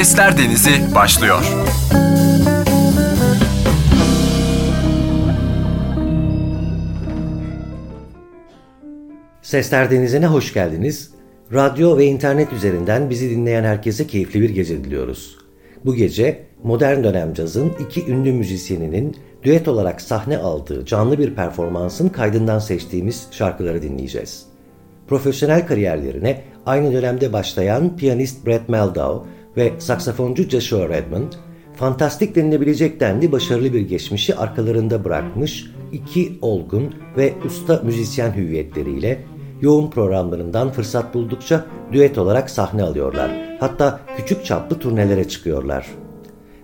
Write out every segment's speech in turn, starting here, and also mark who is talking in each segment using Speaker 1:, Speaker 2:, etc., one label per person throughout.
Speaker 1: Sesler Denizi başlıyor.
Speaker 2: Sesler Denizi'ne hoş geldiniz. Radyo ve internet üzerinden bizi dinleyen herkese keyifli bir gece diliyoruz. Bu gece modern dönem cazın iki ünlü müzisyeninin düet olarak sahne aldığı canlı bir performansın kaydından seçtiğimiz şarkıları dinleyeceğiz. Profesyonel kariyerlerine aynı dönemde başlayan piyanist Brett Meldau ve saksafoncu Joshua Redman, fantastik denilebilecek denli başarılı bir geçmişi arkalarında bırakmış iki olgun ve usta müzisyen hüviyetleriyle yoğun programlarından fırsat buldukça düet olarak sahne alıyorlar. Hatta küçük çaplı turnelere çıkıyorlar.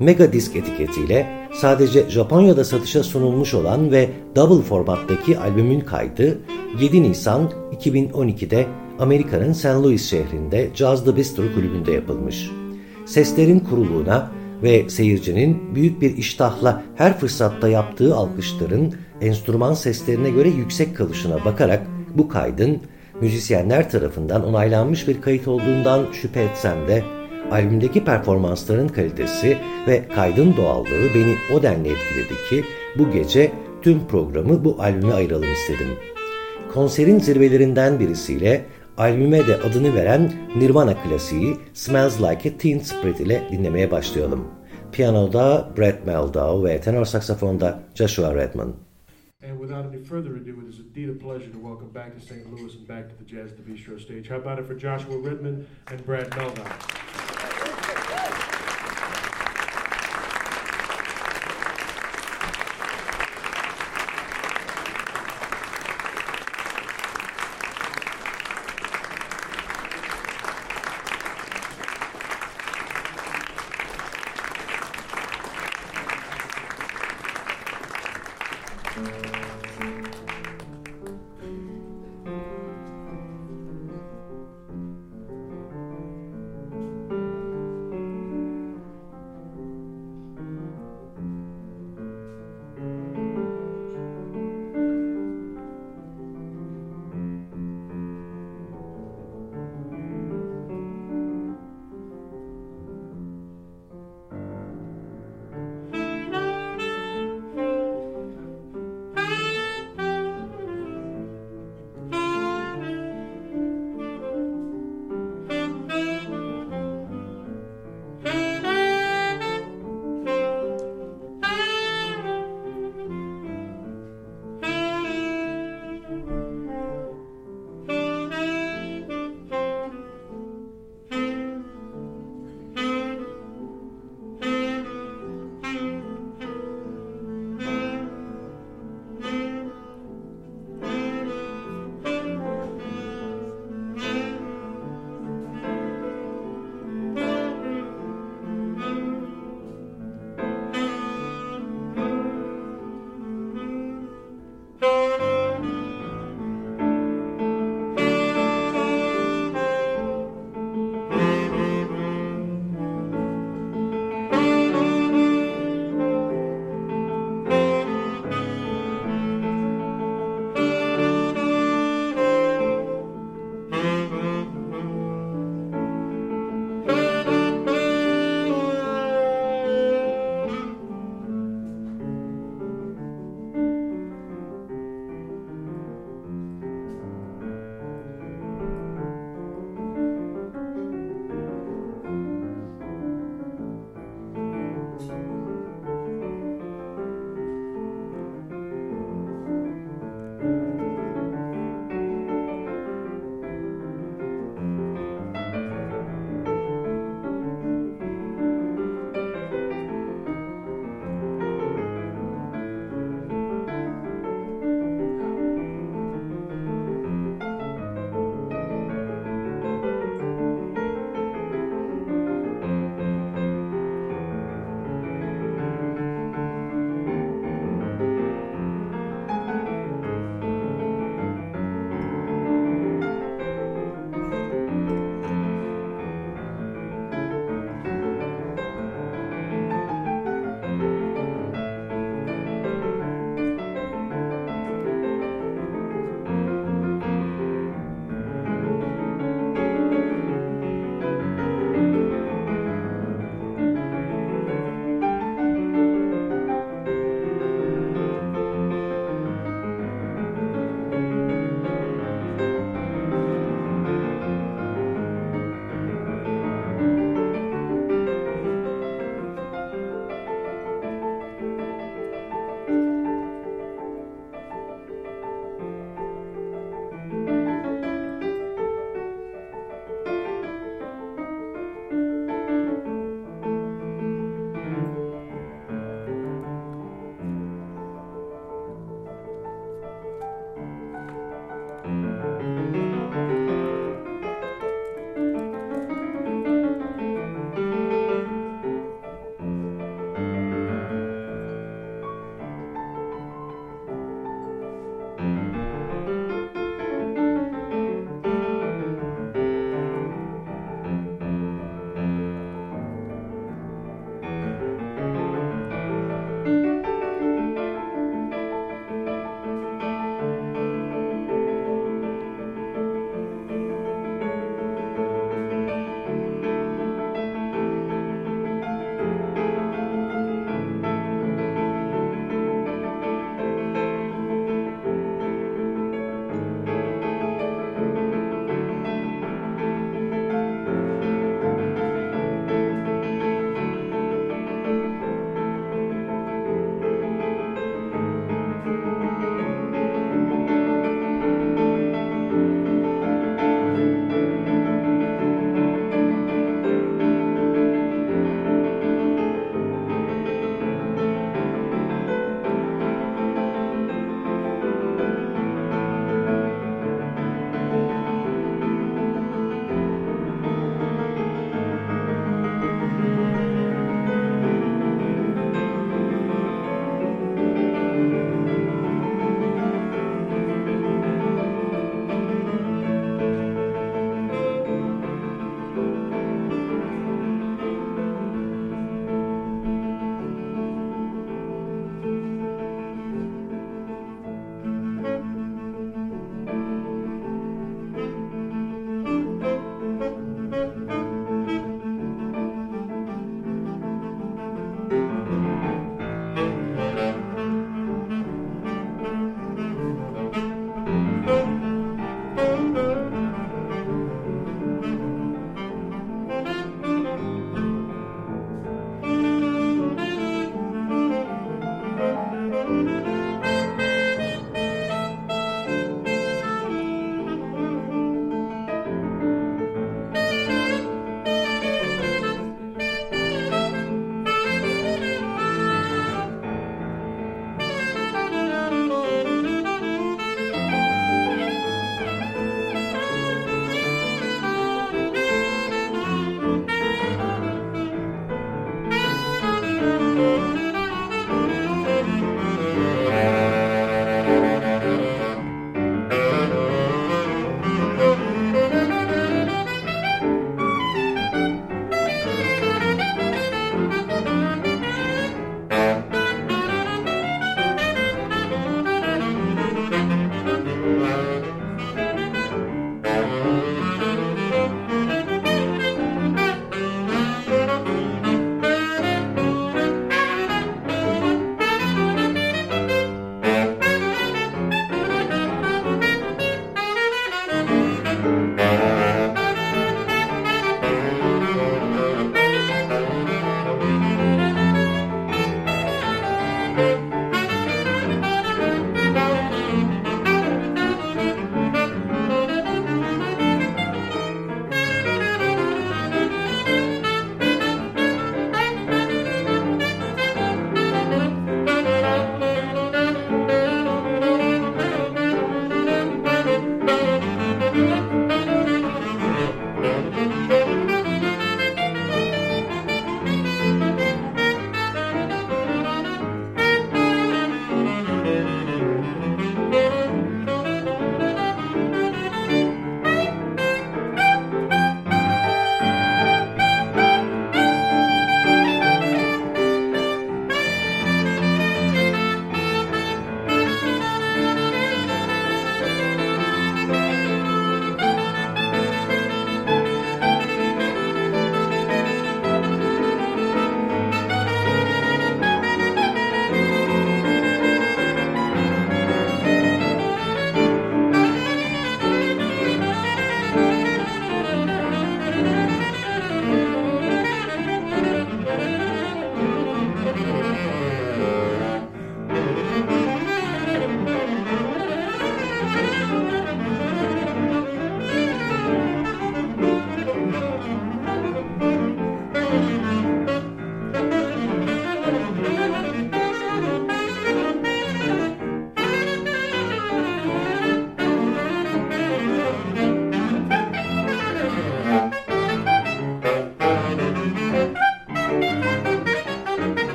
Speaker 2: Mega Disk etiketiyle sadece Japonya'da satışa sunulmuş olan ve double formattaki albümün kaydı 7 Nisan 2012'de Amerika'nın St. Louis şehrinde Jazz the Bistro kulübünde yapılmış. Seslerin kuruluğuna ve seyircinin büyük bir iştahla her fırsatta yaptığı alkışların enstrüman seslerine göre yüksek kalışına bakarak bu kaydın müzisyenler tarafından onaylanmış bir kayıt olduğundan şüphe etsem de albümdeki performansların kalitesi ve kaydın doğallığı beni o denli etkiledi ki bu gece tüm programı bu albüme ayıralım istedim. Konserin zirvelerinden birisiyle albüme de adını veren Nirvana klasiği Smells Like a Teen Spirit ile dinlemeye başlayalım. Piyanoda Brett Meldau ve tenor saksafonda Joshua Redman.
Speaker 3: And without any further ado, it is indeed a pleasure to welcome back to St. Louis and back to the Jazz the Bistro stage. How about it for Joshua Redman and Brad Meldau?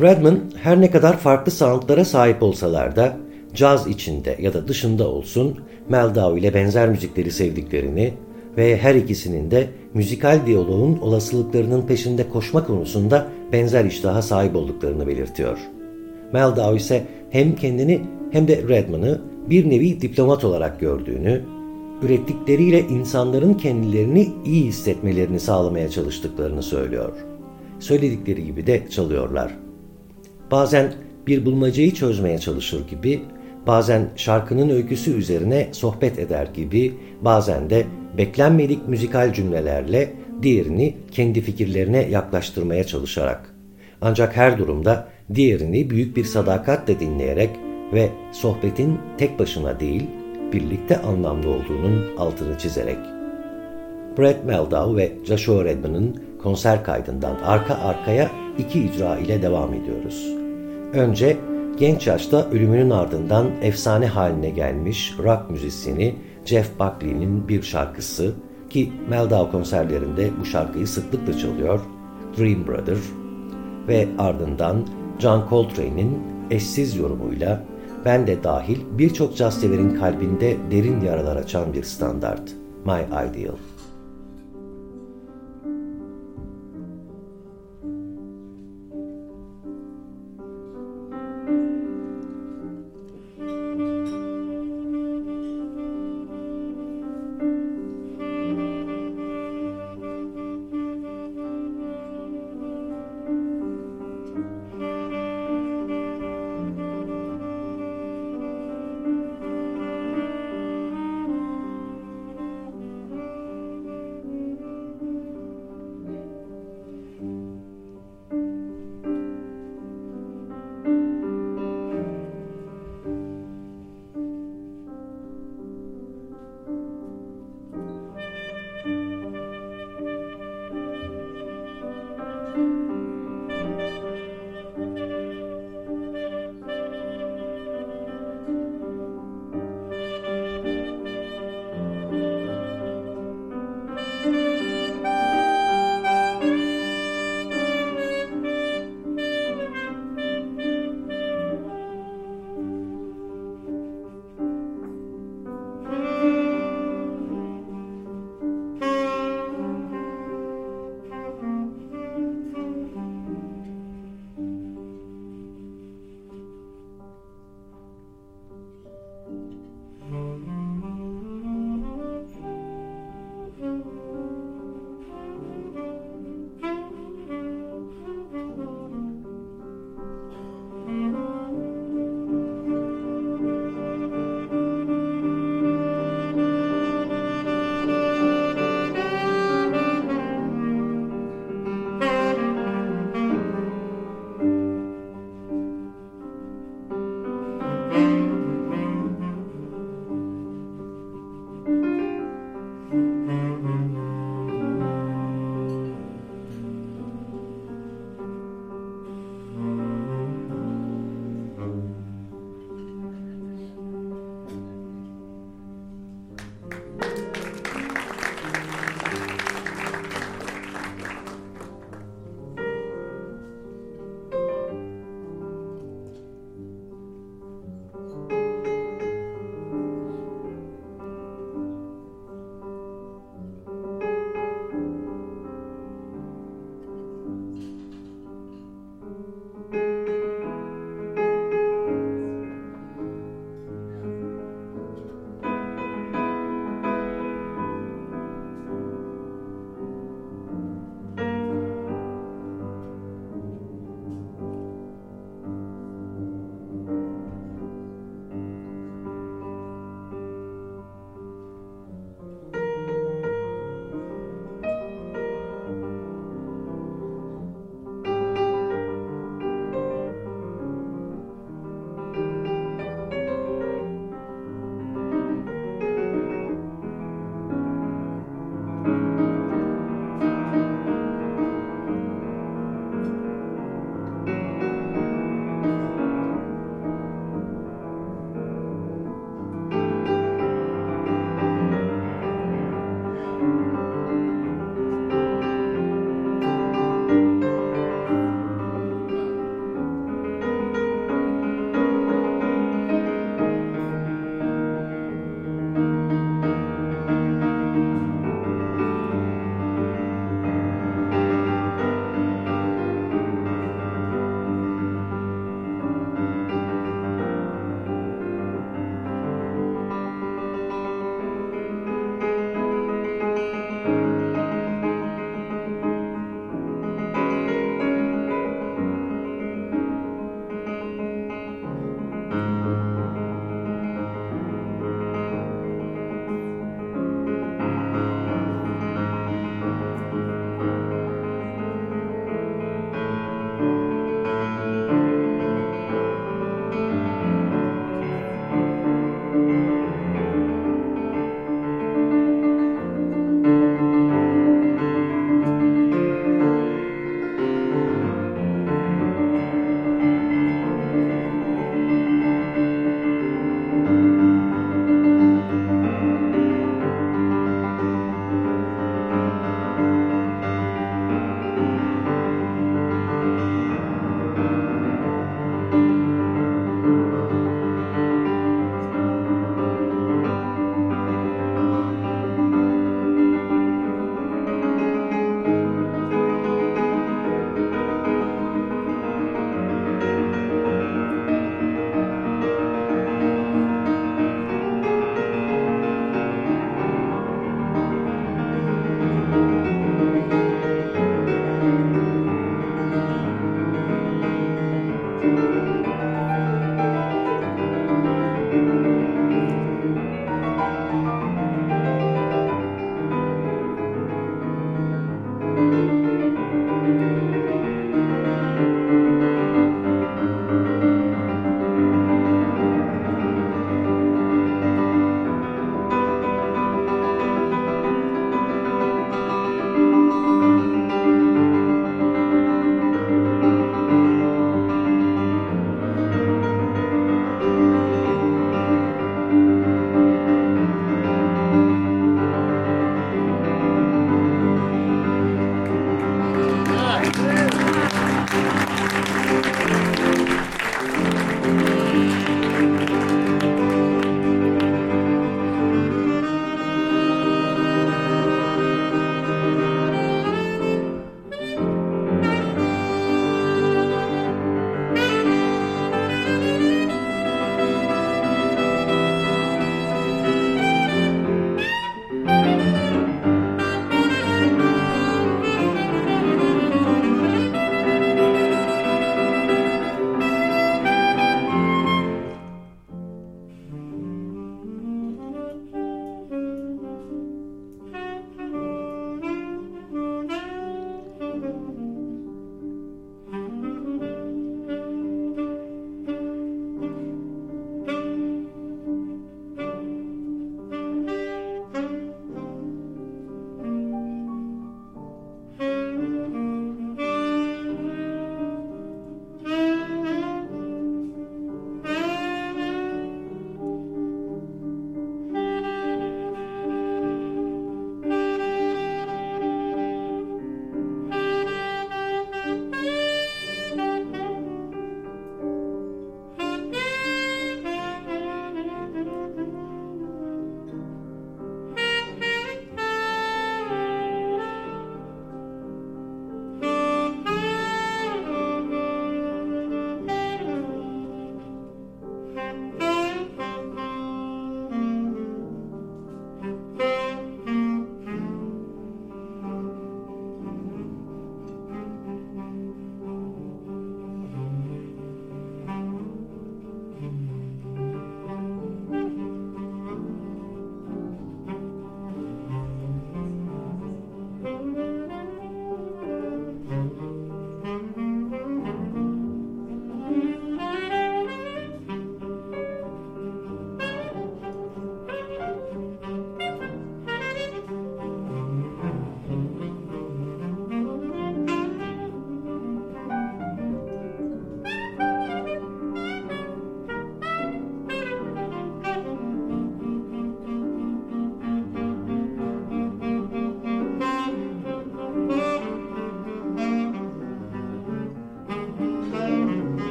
Speaker 2: Redman her ne kadar farklı soundlara sahip olsalar da caz içinde ya da dışında olsun Meldau ile benzer müzikleri sevdiklerini ve her ikisinin de müzikal diyaloğun olasılıklarının peşinde koşma konusunda benzer iştaha sahip olduklarını belirtiyor. Meldau ise hem kendini hem de Redman'ı bir nevi diplomat olarak gördüğünü, ürettikleriyle insanların kendilerini iyi hissetmelerini sağlamaya çalıştıklarını söylüyor. Söyledikleri gibi de çalıyorlar. Bazen bir bulmacayı çözmeye çalışır gibi, bazen şarkının öyküsü üzerine sohbet eder gibi, bazen de beklenmedik müzikal cümlelerle diğerini kendi fikirlerine yaklaştırmaya çalışarak. Ancak her durumda diğerini büyük bir sadakatle dinleyerek ve sohbetin tek başına değil, birlikte anlamlı olduğunun altını çizerek. Brett Meldau ve Joshua Redman'ın konser kaydından arka arkaya iki icra ile devam ediyoruz. Önce genç yaşta ölümünün ardından efsane haline gelmiş rock müzisyeni Jeff Buckley'nin bir şarkısı ki Meldau konserlerinde bu şarkıyı sıklıkla çalıyor, Dream Brother ve ardından John Coltrane'in eşsiz yorumuyla ben de dahil birçok caz severin kalbinde derin yaralar açan bir standart, My Ideal.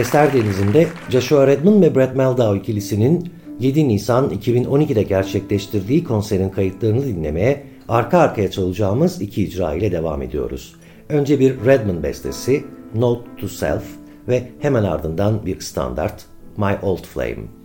Speaker 2: Sesler Denizi'nde Joshua Redman ve Brett Meldau ikilisinin 7 Nisan 2012'de gerçekleştirdiği konserin kayıtlarını dinlemeye arka arkaya çalacağımız iki icra ile devam ediyoruz. Önce bir Redman bestesi Note to Self ve hemen ardından bir standart My Old Flame.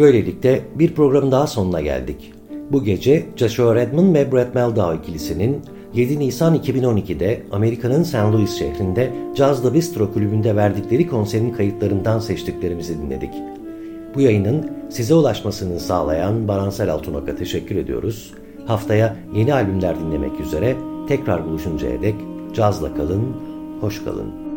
Speaker 2: Böylelikle bir programın daha sonuna geldik. Bu gece Joshua Redman ve Brett Meldau ikilisinin 7 Nisan 2012'de Amerika'nın St. Louis şehrinde Jazz The Bistro kulübünde verdikleri konserin kayıtlarından seçtiklerimizi dinledik. Bu yayının size ulaşmasını sağlayan Baransel Altunok'a teşekkür ediyoruz. Haftaya yeni albümler dinlemek üzere tekrar buluşuncaya dek cazla kalın, hoş kalın.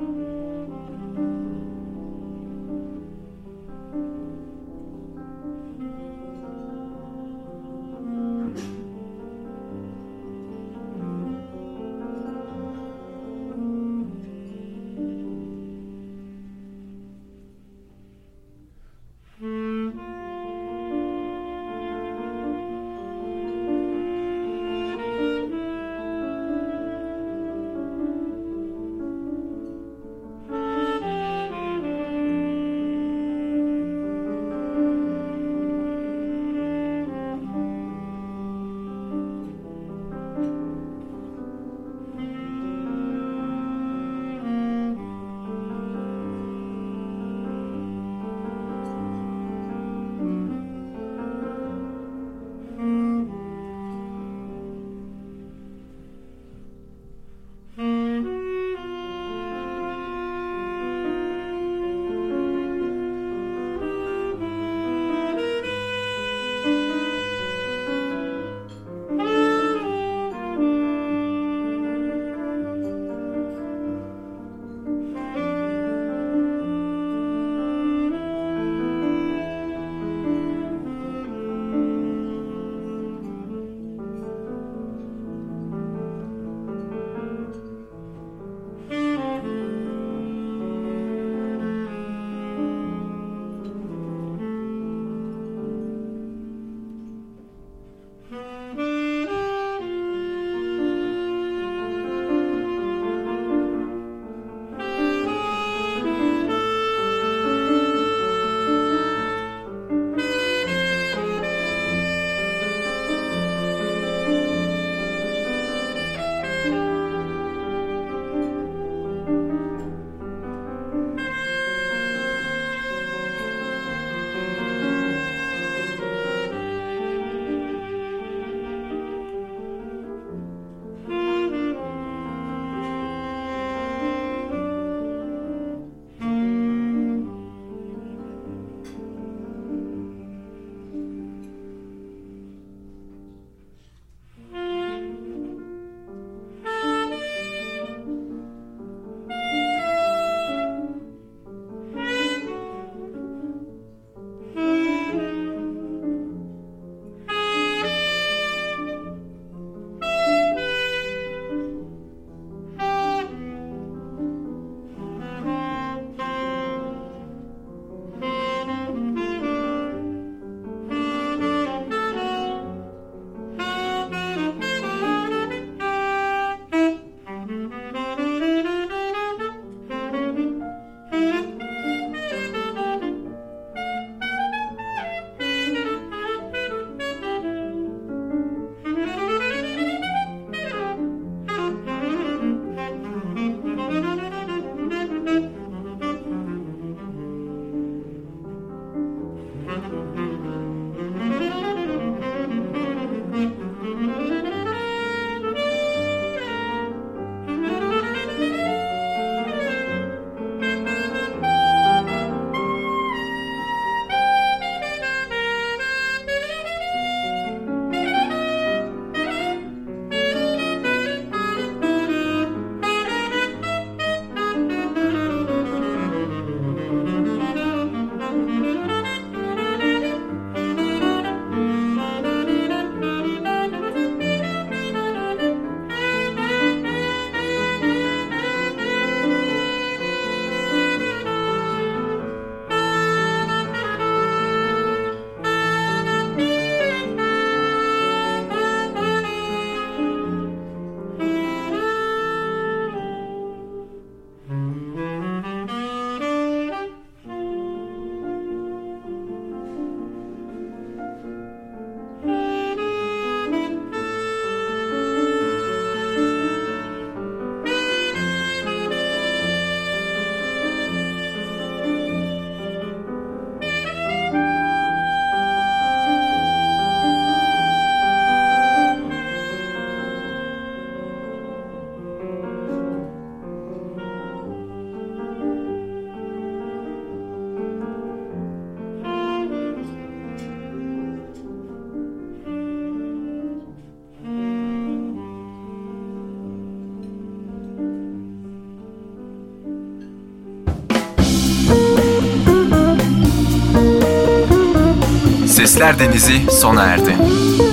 Speaker 1: Sesler Denizi sona erdi.